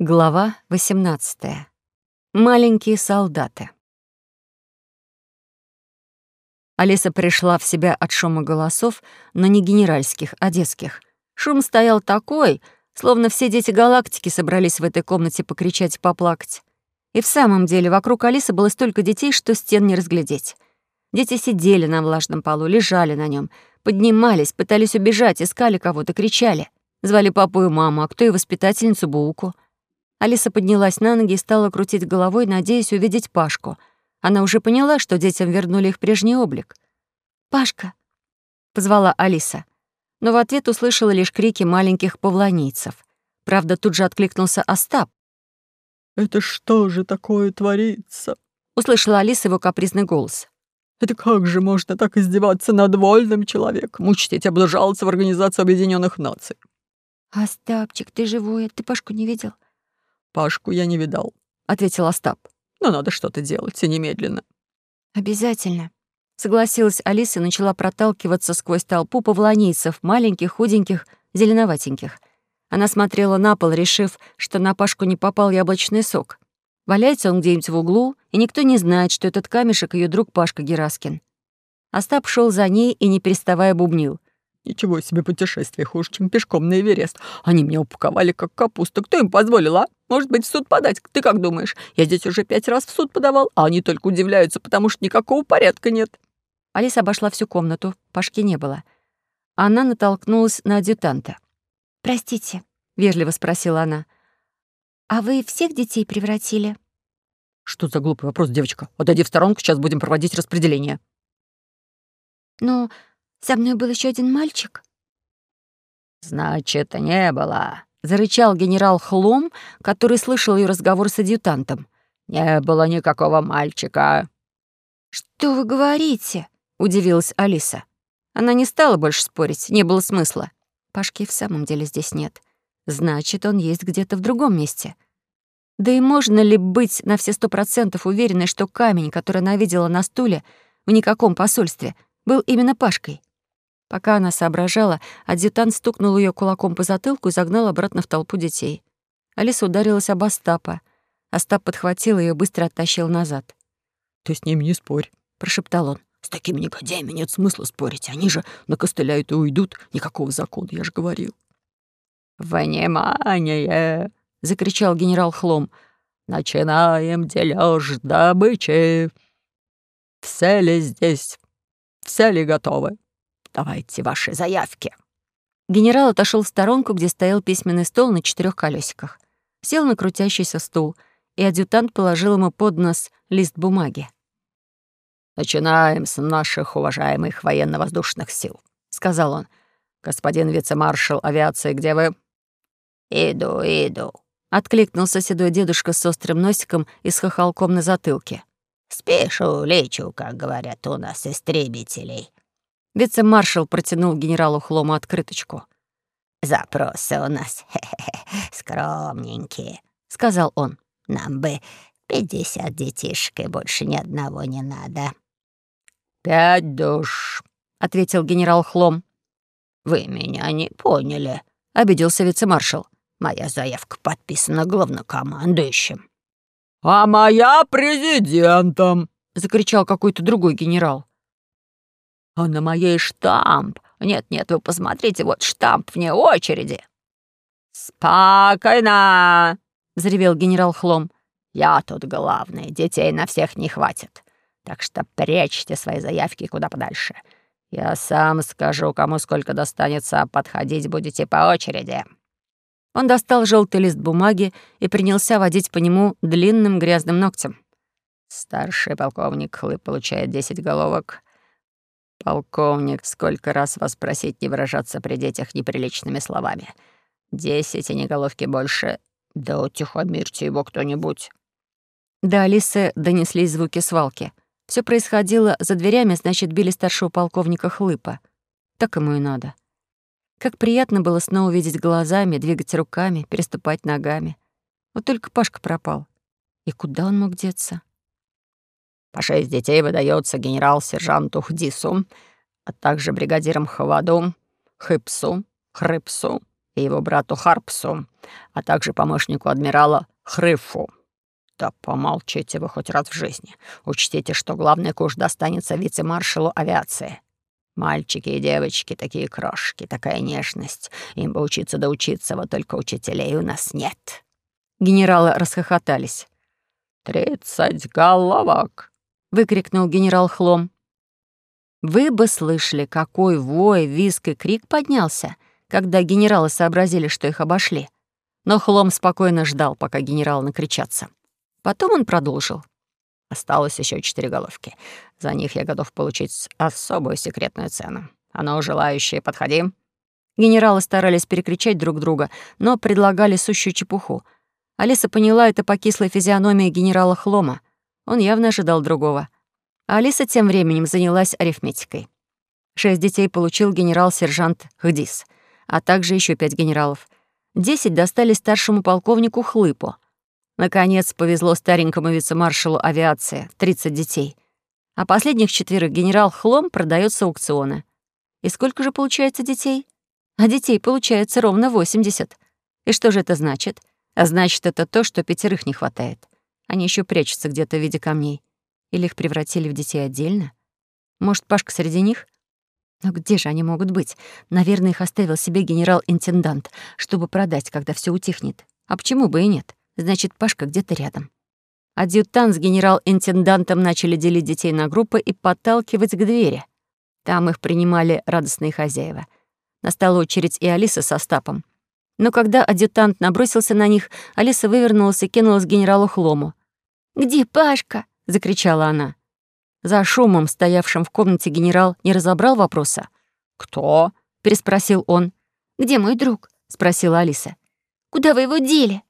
Глава 18. Маленькие солдаты. Алиса пришла в себя от шума голосов, но не генеральских, а детских. Шум стоял такой, словно все дети галактики собрались в этой комнате покричать и поплакать. И в самом деле вокруг Алисы было столько детей, что стен не разглядеть. Дети сидели на влажном полу, лежали на нем, поднимались, пытались убежать, искали кого-то, кричали. Звали папу и маму, а кто и воспитательницу Булку. Алиса поднялась на ноги и стала крутить головой, надеясь увидеть Пашку. Она уже поняла, что детям вернули их прежний облик. «Пашка!» — позвала Алиса. Но в ответ услышала лишь крики маленьких павланийцев. Правда, тут же откликнулся Остап. «Это что же такое творится?» — услышала Алиса его капризный голос. Это как же можно так издеваться над вольным человеком, учтить облажался в Организацию Объединенных Наций? «Остапчик, ты живой, ты Пашку не видел?» «Пашку я не видал», — ответил Остап. «Но надо что-то делать, и немедленно». «Обязательно», — согласилась Алиса и начала проталкиваться сквозь толпу павлонийцев, маленьких, худеньких, зеленоватеньких. Она смотрела на пол, решив, что на Пашку не попал яблочный сок. Валяется он где-нибудь в углу, и никто не знает, что этот камешек — ее друг Пашка Гераскин. Остап шел за ней и, не переставая, бубнил. «Ничего себе путешествие, хуже, чем пешком на Эверест. Они меня упаковали, как капусту. Кто им позволил, а? Может быть, в суд подать? Ты как думаешь? Я здесь уже пять раз в суд подавал, а они только удивляются, потому что никакого порядка нет». Алиса обошла всю комнату, Пашки не было. Она натолкнулась на адъютанта. «Простите», — вежливо спросила она, — «А вы всех детей превратили?» «Что за глупый вопрос, девочка? Отойди в сторонку, сейчас будем проводить распределение». «Но со мной был еще один мальчик». «Значит, не было», — зарычал генерал Хлом, который слышал ее разговор с адъютантом. «Не было никакого мальчика». «Что вы говорите?» — удивилась Алиса. Она не стала больше спорить, не было смысла. Пашки в самом деле здесь нет. Значит, он есть где-то в другом месте. Да и можно ли быть на все сто процентов уверенной, что камень, который она видела на стуле в никаком посольстве, был именно Пашкой? Пока она соображала, адъютант стукнул ее кулаком по затылку и загнал обратно в толпу детей. Алиса ударилась об Остапа. Остап подхватил ее и быстро оттащил назад. «Ты с ними не спорь», — прошептал он. «С такими негодяями нет смысла спорить. Они же накостыляют и уйдут. Никакого закона, я же говорил». «Внимание!» — закричал генерал Хлом. «Начинаем дележ добычи. Все ли здесь? Все ли готовы? Давайте ваши заявки». Генерал отошел в сторонку, где стоял письменный стол на четырех колесиках. Сел на крутящийся стул, и адъютант положил ему под нос лист бумаги. «Начинаем с наших уважаемых военно-воздушных сил», — сказал он. «Господин вице-маршал авиации, где вы?» «Иду, иду», — откликнулся седой дедушка с острым носиком и с хохолком на затылке. «Спешу, лечу, как говорят у нас, истребителей». Вице-маршал протянул генералу Хлому открыточку. «Запросы у нас хе -хе, скромненькие», — сказал он. «Нам бы пятьдесят детишек, и больше ни одного не надо». «Пять душ», — ответил генерал Хлом. «Вы меня не поняли», — обиделся вице-маршал. Моя заявка подписана главнокомандующим». «А моя президентом!» — закричал какой-то другой генерал. «А на моей штамп! Нет-нет, вы посмотрите, вот штамп вне очереди!» «Спокойно!» — заревел генерал Хлом. «Я тут главный, детей на всех не хватит. Так что прячьте свои заявки куда подальше. Я сам скажу, кому сколько достанется, подходить будете по очереди». Он достал желтый лист бумаги и принялся водить по нему длинным грязным ногтем. «Старший полковник Хлып получает десять головок. Полковник, сколько раз вас просить не выражаться при детях неприличными словами? Десять и не головки больше. Да утихомирьте его кто-нибудь». До Алисы донеслись звуки свалки. Все происходило за дверями, значит, били старшего полковника Хлыпа. Так ему и надо. Как приятно было снова видеть глазами, двигать руками, переступать ногами. Вот только Пашка пропал. И куда он мог деться? По шесть детей выдается генерал-сержанту Хдису, а также бригадирам Хаваду, Хыпсу, Хрыпсу и его брату Харпсу, а также помощнику адмирала Хрыфу. Да помолчите вы хоть раз в жизни. Учтите, что главный куш достанется вице-маршалу авиации. Мальчики и девочки, такие крошки, такая нежность. Им бы учиться да учиться, вот только учителей у нас нет». Генералы расхохотались. «Тридцать головок!» — выкрикнул генерал Хлом. Вы бы слышали, какой вой, виск и крик поднялся, когда генералы сообразили, что их обошли. Но Хлом спокойно ждал, пока генерал накричатся. Потом он продолжил. Осталось еще четыре головки. За них я готов получить особую секретную цену. А ну, желающие, подходи». Генералы старались перекричать друг друга, но предлагали сущую чепуху. Алиса поняла это по кислой физиономии генерала Хлома. Он явно ожидал другого. Алиса тем временем занялась арифметикой. Шесть детей получил генерал-сержант Хдис, а также еще пять генералов. Десять достались старшему полковнику Хлыпу — Наконец, повезло старенькому вице-маршалу авиации, 30 детей. А последних четверых генерал Хлом продает с аукциона. И сколько же получается детей? А детей получается ровно 80. И что же это значит? А значит, это то, что пятерых не хватает. Они еще прячутся где-то в виде камней. Или их превратили в детей отдельно? Может, Пашка среди них? Но где же они могут быть? Наверное, их оставил себе генерал-интендант, чтобы продать, когда все утихнет. А почему бы и нет? Значит, Пашка где-то рядом. Адъютант с генерал-интендантом начали делить детей на группы и подталкивать к двери. Там их принимали радостные хозяева. Настала очередь и Алиса со Стапом. Но когда адъютант набросился на них, Алиса вывернулась и кинулась к генералу Хлому. «Где Пашка?» — закричала она. За шумом, стоявшим в комнате, генерал не разобрал вопроса. «Кто?» — переспросил он. «Где мой друг?» — спросила Алиса. «Куда вы его дели?»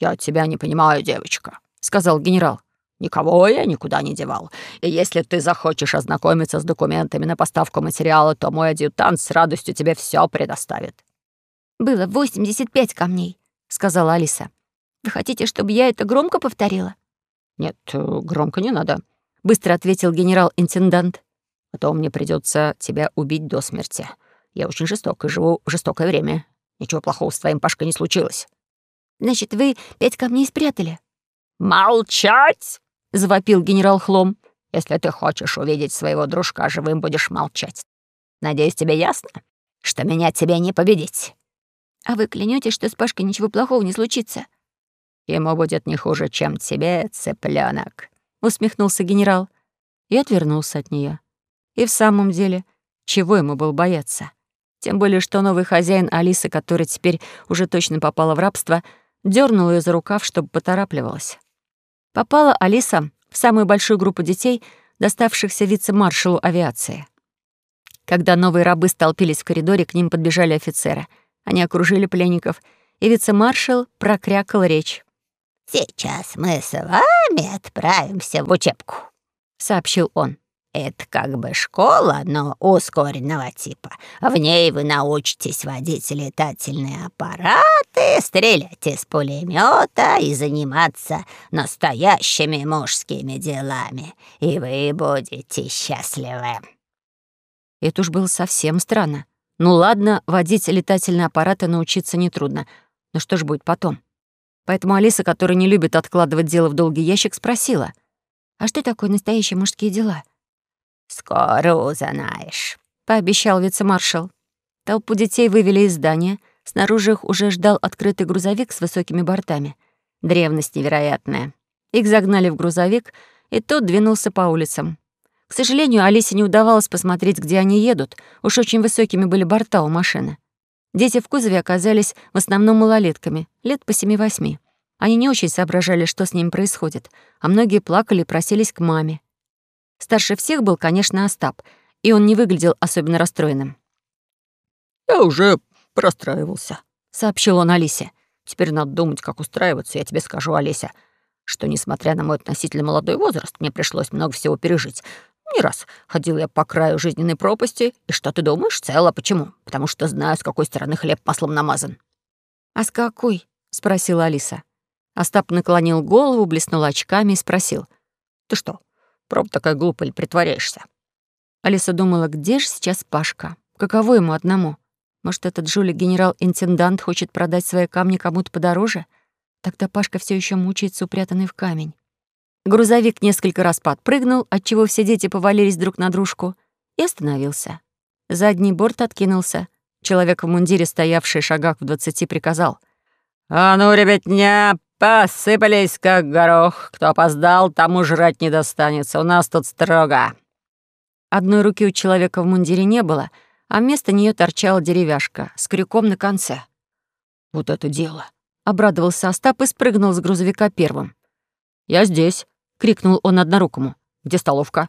«Я тебя не понимаю, девочка», — сказал генерал. «Никого я никуда не девал. И если ты захочешь ознакомиться с документами на поставку материала, то мой адъютант с радостью тебе все предоставит». «Было 85 камней», — сказала Алиса. «Вы хотите, чтобы я это громко повторила?» «Нет, громко не надо», — быстро ответил генерал-интендант. «А то мне придется тебя убить до смерти. Я очень жесток и живу в жестокое время. Ничего плохого с твоим Пашкой не случилось. Значит, вы пять камней спрятали?» «Молчать!» — завопил генерал Хлом. «Если ты хочешь увидеть своего дружка живым, будешь молчать. Надеюсь, тебе ясно, что меня тебе не победить». «А вы клянетесь, что с Пашкой ничего плохого не случится?» «Ему будет не хуже, чем тебе, цыпленок», — усмехнулся генерал и отвернулся от нее. И в самом деле, чего ему был бояться? Тем более, что новый хозяин Алисы, который теперь уже точно попала в рабство, — дернула ее за рукав, чтобы поторапливалась. Попала Алиса в самую большую группу детей, доставшихся вице-маршалу авиации. Когда новые рабы столпились в коридоре, к ним подбежали офицеры. Они окружили пленников, и вице-маршал прокрякал речь. «Сейчас мы с вами отправимся в учебку», — сообщил он. Это как бы школа, но ускоренного типа. В ней вы научитесь водить летательные аппараты, стрелять из пулемета и заниматься настоящими мужскими делами. И вы будете счастливы. Это уж было совсем странно. Ну ладно, водить летательные аппараты научиться нетрудно. Но что же будет потом? Поэтому Алиса, которая не любит откладывать дело в долгий ящик, спросила. «А что такое настоящие мужские дела?» «Скоро узнаешь», — пообещал вице-маршал. Толпу детей вывели из здания. Снаружи их уже ждал открытый грузовик с высокими бортами. Древность невероятная. Их загнали в грузовик, и тот двинулся по улицам. К сожалению, Алисе не удавалось посмотреть, где они едут. Уж очень высокими были борта у машины. Дети в кузове оказались в основном малолетками, лет по семи-восьми. Они не очень соображали, что с ним происходит, а многие плакали и просились к маме. Старше всех был, конечно, Остап, и он не выглядел особенно расстроенным. «Я уже простраивался», — сообщил он Алисе. «Теперь надо думать, как устраиваться. Я тебе скажу, Олеся, что, несмотря на мой относительно молодой возраст, мне пришлось много всего пережить. Не раз ходил я по краю жизненной пропасти, и что ты думаешь, цело почему? Потому что знаю, с какой стороны хлеб маслом намазан». «А с какой?» — спросила Алиса. Остап наклонил голову, блеснул очками и спросил. «Ты что, Проб такая глупая притворяешься?» Алиса думала, где же сейчас Пашка? Каково ему одному? Может, этот жулик-генерал-интендант хочет продать свои камни кому-то подороже? Тогда Пашка все еще мучается, упрятанный в камень. Грузовик несколько раз подпрыгнул, отчего все дети повалились друг на дружку, и остановился. Задний борт откинулся. Человек в мундире, стоявший шагах в двадцати, приказал. «А ну, ребятня, посыпались, как горох. Кто опоздал, тому жрать не достанется. У нас тут строго». Одной руки у человека в мундире не было, а вместо нее торчала деревяшка с крюком на конце. «Вот это дело!» — обрадовался Остап и спрыгнул с грузовика первым. «Я здесь!» — крикнул он однорукому. «Где столовка?»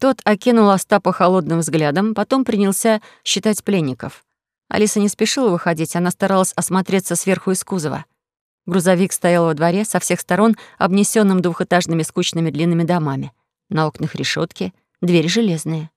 Тот окинул Остапа холодным взглядом, потом принялся считать пленников. Алиса не спешила выходить, она старалась осмотреться сверху из кузова. Грузовик стоял во дворе, со всех сторон обнесенным двухэтажными скучными длинными домами. На окнах решетки, двери железные.